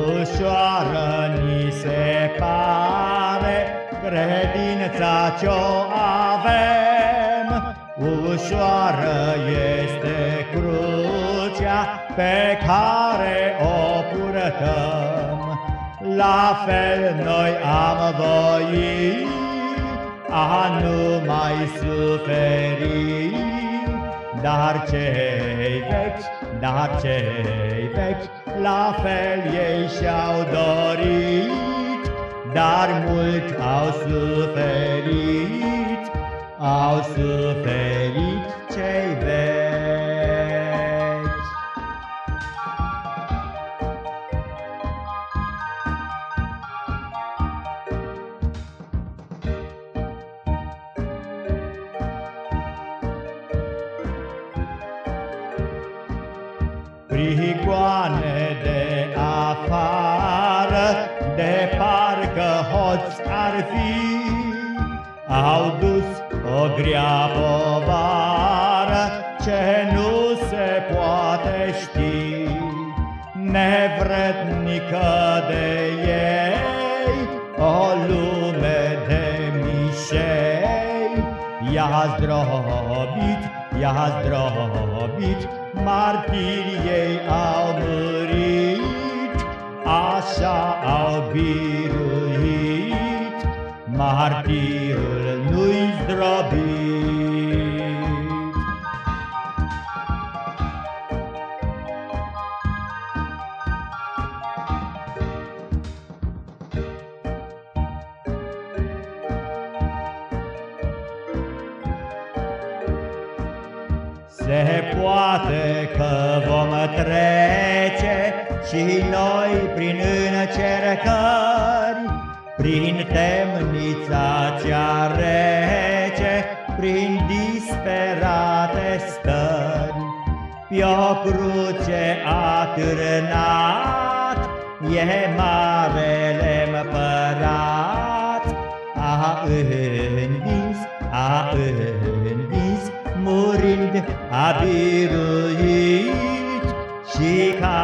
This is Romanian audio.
Ușoară ni se pare credința ce-o avem, Ușoară este crucea pe care o purtăm. La fel noi am voit a nu mai suferi, Dar cei vechi, dar cei vechi, la fel ei și-au dorit, Dar mulți au suferit, au suferit Prigoane de afară, de parcă hoți ar fi, Au dus o grea povară ce nu se poate ști, Nevrednică de ei, o lume de mișei, I-a zdrobit, i-a zdrobit, martirii ei au murit, așa au biruit, martirul nu-i Se poate că vom trece și noi prin încercări, Prin temnița cea rece, prin disperate stări. Pe o cruce atârnat, e marele împărat, A învins, a biruit și ca